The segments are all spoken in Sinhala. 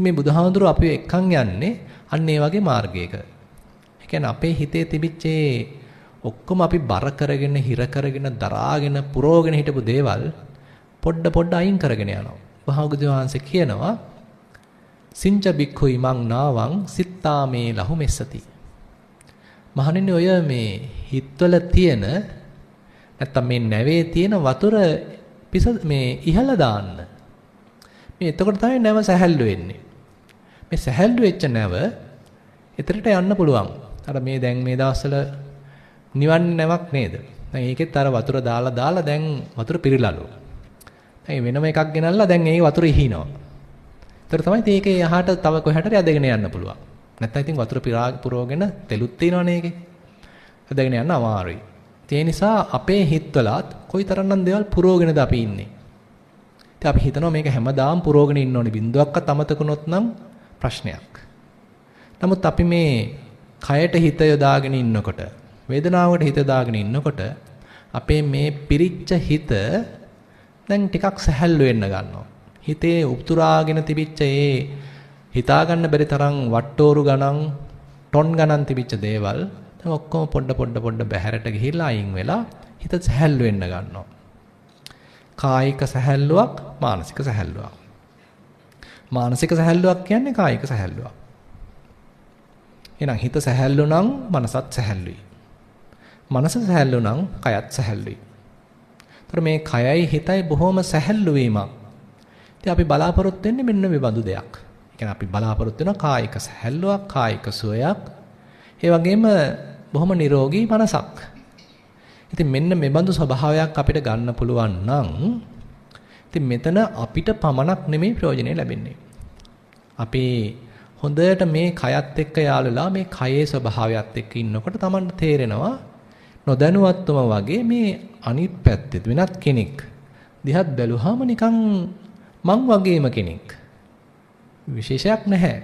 මේ බුදුහාඳුර අපි එක්කන් යන්නේ අන්න ඒ වගේ මාර්ගයක. ඒ කියන්නේ අපේ හිතේ තිබිච්ච ඔක්කොම අපි බර කරගෙන හිර කරගෙන දරාගෙන පුරවගෙන හිටපු දේවල් පොඩ පොඩ අයින් කරගෙන යනවා. භාගතුන් වහන්සේ කියනවා සිංච බික්ඛු ඉමං නාවං සිත්තාමේ ලහු මෙස්සති. මහණෙනි ඔය මේ හිතවල තියෙන නැත්තම් මේ නැවේ තියෙන වතුර පිස මේ ඉහළ දාන්න. මේ එතකොට තමයි නැව සැහැල්ලු වෙන්නේ. මේ සැහැල්ලු වෙච්ච නැව එතරට යන්න පුළුවන්. අර මේ දැන් මේ දවස්වල නිවන් නැවක් නේද? දැන් ඒකෙත් අර වතුර දාලා දාලා දැන් වතුර පිරීලාලු. දැන් වෙනම එකක් ගෙනල්ලා දැන් ඒ වතුර ඉහිනවා. ඒතර තමයි ඒකේ යහට තව කොහටද යදගෙන යන්න පුළුවන්. නැත්නම් ඉතින් වතුර පුරවගෙන තෙලුත් තියනවනේ ඒකේ. යදගෙන යන්න අමාරුයි. ඒ නිසා අපේ හිතවලත් කොයිතරම්නම් දේවල් පුරවගෙනද අපි ඉන්නේ. ඉතින් අපි හිතනවා මේක හැමදාම පුරවගෙන ඉන්න ඕනේ බින්දුවක්වත් අමතකුනොත් නම් ප්‍රශ්නයක්. නමුත් අපි මේ කයට හිත යොදාගෙන ඉන්නකොට වේදනාවකට හිත දාගෙන ඉන්නකොට අපේ මේ පිරිච්ච හිත දැන් ටිකක් සැහැල්ලු වෙන්න ගන්නවා. හිතේ උතුරාගෙන තිබිච්ච ඒ හිතා ගන්න බැරි තරම් වට්ටෝරු ගණන් ටොන් ගණන් තිබිච්ච දේවල් දැන් ඔක්කොම පොඩ පොඩ පොඩ බැහැරට ගිහිල්ලා අයින් වෙලා හිත සැහැල්ලු වෙන්න ගන්නවා. කායික සැහැල්ලුවක් මානසික සැහැල්ලුවක්. මානසික සැහැල්ලුවක් කියන්නේ කායික සැහැල්ලුවක්. එහෙනම් හිත සැහැල්ලු නම් මනසත් සැහැල්ලුයි. මනස සැහැල්ලු නම් කයත් සැහැල්ලුයි. ඒතර මේ කයයි හිතයි බොහොම සැහැල්ලු වීමක්. ඉතින් අපි බලාපොරොත්තු වෙන්නේ මෙන්න මේ බඳු දෙයක්. ඒ කියන්නේ අපි බලාපොරොත්තු වෙන කායික සැහැල්ලුවක්, කායික සුවයක්, ඒ වගේම බොහොම නිරෝගී මනසක්. ඉතින් මෙන්න මේ බඳු ස්වභාවයක් අපිට ගන්න පුළුවන් නම් ඉතින් මෙතන අපිට පමණක් නෙමෙයි ප්‍රයෝජනෙ ලැබෙන්නේ. අපි හොඳට මේ කයත් එක්ක යාළුලා මේ කයේ ස්වභාවයත් එක්ක ඉන්නකොට Tamanට තේරෙනවා නොදැනුවත්වම වගේ මේ අනිත් පැත්තේ වෙනත් කෙනෙක් දිහත් බැලුවාම නිකන් මං වගේම කෙනෙක්. විශේෂයක් නැහැ.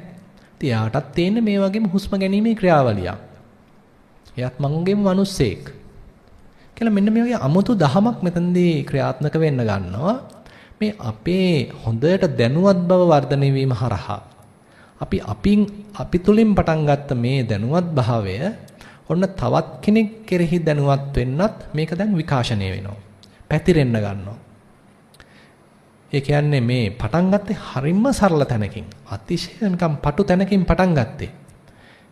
ඉතින් යාටත් තියෙන මේ වගේම හුස්ම ගැනීමේ ක්‍රියාවලියක්. එයාත් මං වගේම මිනිස්සෙක්. කියලා මෙන්න මේ වගේ අමුතු දහමක් මෙතනදී ක්‍රියාත්මක වෙන්න ගන්නවා. මේ අපේ හොඳට දැනුවත් බව වර්ධනය වීම හරහා අපි අපින් අපි තුලින් පටන් ගත්ත මේ දැනුවත් භාවය ඔන්න තවත් කෙනෙක් කෙරෙහි දැනුවත් වෙන්නත් මේක දැන් විකාශනය වෙනවා. පැතිරෙන්න ගන්නවා. ඒ කියන්නේ මේ පටන් ගත්තේ හරිම සරල තැනකින්. අතිශය නිකම් පටු තැනකින් පටන් ගත්තේ.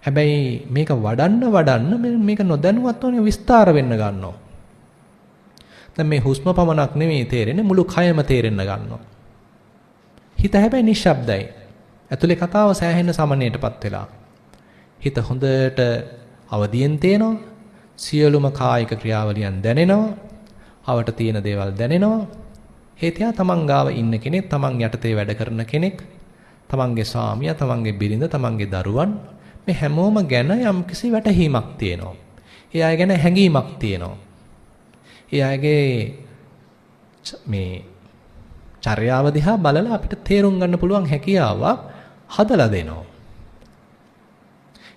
හැබැයි මේක වඩන්න වඩන්න මේක නොදැනුවත්වම විස්තර වෙන්න ගන්නවා. දැන් මේ හුස්ම පමණක් නෙමෙයි තේරෙන්නේ මුළු කයම තේරෙන්න ගන්නවා. හිත හැබැයි නිශ්ශබ්දයි. ඇතුලේ කතාව සෑහෙන සමනයටපත් වෙලා. හිත හොඳට අවදියෙන් තේනවා. සියලුම කායික ක්‍රියාවලියන් දැනෙනවා. අවට තියෙන දේවල් දැනෙනවා. හේතියා තමන් ගාව ඉන්න කෙනෙක්, තමන් යටතේ වැඩ කරන කෙනෙක්, තමන්ගේ ස්වාමියා, තමන්ගේ බිරිඳ, තමන්ගේ දරුවන් මේ හැමෝම ගැන යම්කිසි වැටහීමක් තියෙනවා. ඒ අය ගැන හැඟීමක් තියෙනවා. ඒ අයගේ මේ චර්යාව දිහා බලලා අපිට තේරුම් ගන්න පුළුවන් හැකියාවක් හදලා දෙනවා.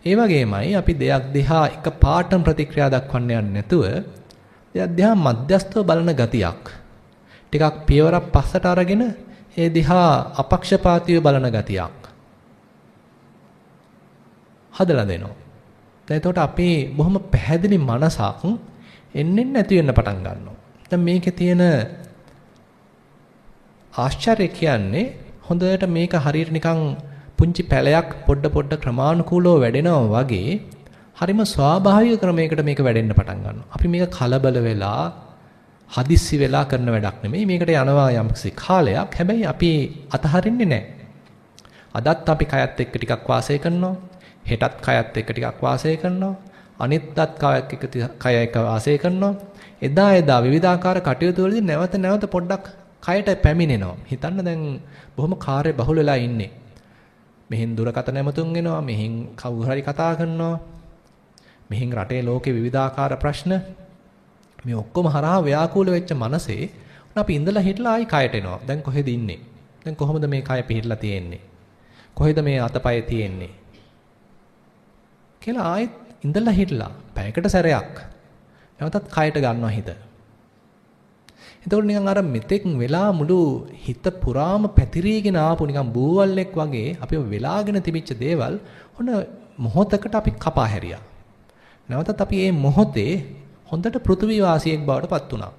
ඒ වගේමයි අපි දෙයක් දිහා එක පාටම ප්‍රතික්‍රියා දක්වන්න යන්නේ නැතුව දෙයක් දිහා මධ්‍යස්තව බලන ගතියක්. ටිකක් පියවරක් පස්සට අරගෙන ඒ දිහා අපක්ෂපාතීව බලන ගතියක්. හදලා දෙනවා. දැන් එතකොට අපේ බොහොම පැහැදිලි මනසක් එන්නෙන් නැති වෙන්න පටන් ගන්නවා. දැන් මේකේ තියෙන ආශ්චර්ය කියන්නේ හොඳට මේක හරියට නිකන් පුංචි පැලයක් පොඩ පොඩ ක්‍රමානුකූලව වැඩෙනවා වගේ හරිම ස්වාභාවික ක්‍රමයකට මේක වැඩෙන්න පටන් ගන්නවා. අපි මේක කලබල වෙලා හදිස්සි වෙලා කරන වැඩක් නෙමෙයි. මේකට යනවා යම්කිසි කාලයක්. හැබැයි අපි අතහරින්නේ නැහැ. අදත් අපි කයත් එක්ක ටිකක් වාසය කරනවා. හෙටත් කයත් එක්ක ටිකක් වාසය කරනවා. අනිත්ත් කයක් එක්ක කය එක්ක වාසය කරනවා. එදා එදා විවිධාකාර කටයුතු වලදී නැවත නැවත පොඩ්ඩක් කයට පැමිණෙනවා. හිතන්න දැන් බොහොම කාර්ය බහුල වෙලා ඉන්නේ. මෙහෙන් දුරකථන ඇමතුම් එනවා, මෙහෙන් කවුරු හරි කතා කරනවා. මෙහෙන් රටේ ලෝකේ විවිධාකාර ප්‍රශ්න මේ ඔක්කොම හරහා ව්‍යාකූල වෙච්ච මනසේ අපි ඉඳලා හිටලා ආයි කයට එනවා. දැන් කොහෙද ඉන්නේ? දැන් කොහොමද මේ කය පිහිටලා තියෙන්නේ? කොහෙද මේ අතපය තියෙන්නේ? කියලා ආයෙත් ඉඳලා හිටලා පැයකට සැරයක් නැවතත් කයට ගන්නවා හිත. එතකොට නිකන් අර මෙතෙක් වෙලා මුළු හිත පුරාම පැතිරීගෙන ආපු නිකන් බූවල්ෙක් වගේ අපිව වෙලාගෙන තිබිච්ච දේවල් ඔන්න මොහොතකට අපි කපා හැරියා. නැවතත් අපි මේ මොහොතේ හොඳට පෘථිවි වාසියෙක් බවට පත් වුණා.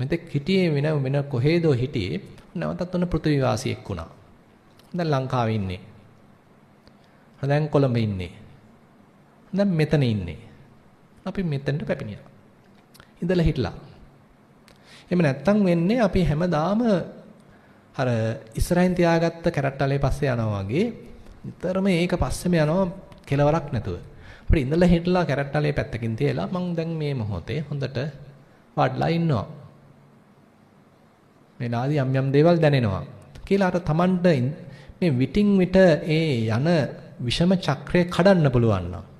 මෙතෙක් හිටියේ වෙන වෙන කොහෙදෝ හිටියේ නැවතත් ඔන්න පෘථිවි වාසියෙක් වුණා. දැන් ලංකාවේ ඉන්නේ. දැන් කොළඹ ඉන්නේ. දැන් මෙතන ඉන්නේ. අපි මෙතනට පැමිණියා. ඉඳලා හිටලා. එහෙම නැත්තම් වෙන්නේ අපි හැමදාම අර ඉස්සරහින් තියාගත්ත කැරට්ටලේ පස්සේ යනවා වගේ නිතරම ඒක පස්සෙම යනවා කෙලවරක් නැතුව. අපිට ඉඳලා හිටලා කැරට්ටලේ පැත්තකින් තියලා මං දැන් මේ මොහොතේ හොඳට වඩලා ඉන්නවා. මේ නාදී යම් යම් දේවල් දැනෙනවා. කියලා අර Tamanට මේ විටින් විට ඒ යන විෂම චක්‍රය කඩන්න පුළුවන් නම්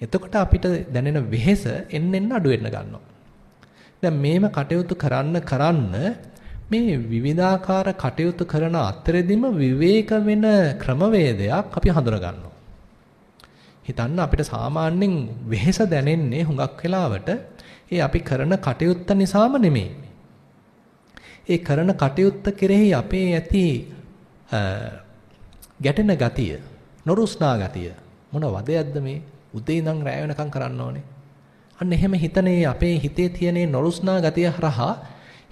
එතකොට අපිට දැනෙන වෙහෙස එන්න එන්න අඩු වෙන්න ගන්නවා. දැන් මේම කටයුතු කරන්න කරන්න මේ විවිධාකාර කටයුතු කරන අතරෙදිම විවේක වෙන ක්‍රමවේදයක් අපි හඳුනා ගන්නවා. හිතන්න අපිට සාමාන්‍යයෙන් වෙහෙස දැනෙන්නේ හුඟක් වෙලාවට ඒ අපි කරන කටයුත්ත නිසාම නෙමෙයි. ඒ කරන කටයුත්ත කෙරෙහි අපේ ඇති ගැටෙන ගතිය, නොරුස්නා ගතිය මොන වදයක්ද මේ? උදේ ඉඳන් රැය වෙනකම් කරන්න ඕනේ. අන්න එහෙම හිතනේ අපේ හිතේ තියෙන නොරුස්නා ගතිය හරහා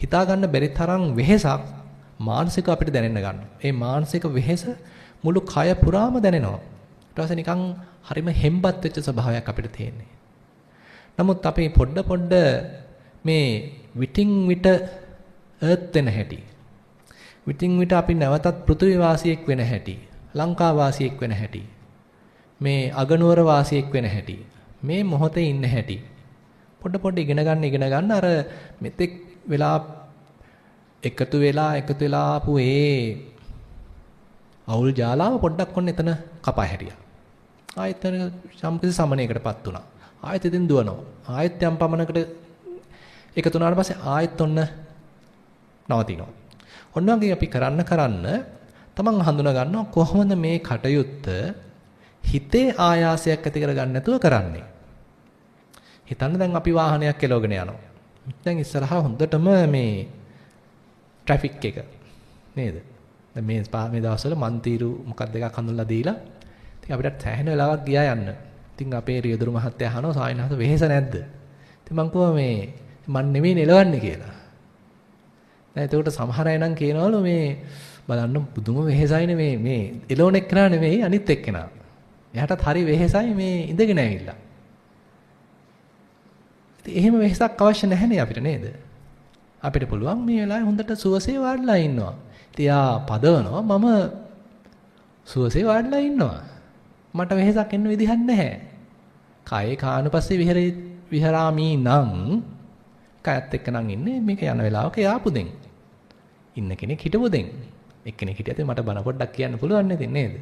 හිතා ගන්න බැරි තරම් වෙහෙසක් මානසික අපිට දැනෙන්න ගන්නවා. ඒ මානසික වෙහෙස මුළු කය පුරාම දැනෙනවා. ඊට පස්සේ නිකන් හරිම හෙම්බත් වෙච්ච ස්වභාවයක් අපිට තියෙන්නේ. නමුත් අපි පොඩ පොඩ මේ විටින් විට අර්ත් වෙන හැටි. විටින් විට අපි නැවතත් පෘථිවි වාසියෙක් වෙන හැටි. ලංකා වාසියෙක් වෙන හැටි. මේ අගනුවර වාසියෙක් වෙන හැටි. මේ මොහොතේ ඉන්න හැටි. පොඩ පොඩ ඉගෙන ගන්න ඉගෙන ගන්න අර මෙතෙක් වෙලා එකතු වෙලා එකතු වෙලා ආපු ඒ අවුල් ජාලාව පොඩ්ඩක් ඔන්න එතන කපා හැරියා. ආයෙත් සම්පූර්ණ සමනයකටපත් වුණා. ආයෙත් ඉතින් දුවනවා. ආයෙත් යම් පමණකට එකතු වුණාට පස්සේ ආයෙත් ඔන්න නවතිනවා. ඔන්න වගේ අපි කරන්න කරන්න තමන් හඳුනා ගන්නවා කොහොමද මේ කටයුත්ත හිතේ ආයාසයක් ඇති කරගන්න නැතුව කරන්නේ. හිතන්න දැන් අපි වාහනයක් එලවගෙන යනවා. දැන් ඉස්සරහා හොඳටම මේ ට්‍රැෆික් එක නේද? දැන් මේ මේ දවස්වල මන්තිරු මොකක් දෙකක් හඳුන්ලා දීලා ඉතින් අපිට සෑහෙන වෙලාවක් ගියා යන්න. ඉතින් අපේ රියදුරු මහත්තයා අහනවා සායනහස වෙහෙස නැද්ද? ඉතින් මං කිව්වා මේ මන් නෙමෙයි නෙලවන්නේ කියලා. දැන් එතකොට සමහර අය නම් කියනවලු මේ බලන්න පුදුම වෙහෙසයිනේ මේ මේ එළවණ එක්කනා නෙමෙයි අනිත් එක්කනා. එයාටත් හරි වෙහෙසයි මේ ඉඳගෙන ඇවිල්ලා. ඉතින් එහෙම වෙහසක් අවශ්‍ය නැහැනේ අපිට නේද? අපිට පුළුවන් මේ වෙලාවේ හොඳට සුවසේ වාඩිලා ඉන්නවා. ඉතින් යා පදවනවා මම සුවසේ වාඩිලා ඉන්නවා. මට වෙහසක් එන්න විදිහක් නැහැ. කායේ කානුපස්සේ විහෙරේ විහරාමි නම් කයත් එක්ක නම් ඉන්නේ මේක යන වෙලාවක යාපු දෙන්. ඉන්න කෙනෙක් හිටපු දෙන්. එක්කෙනෙක් හිටියත් මට බන පොඩ්ඩක් කියන්න පුළුවන් නේද නේද?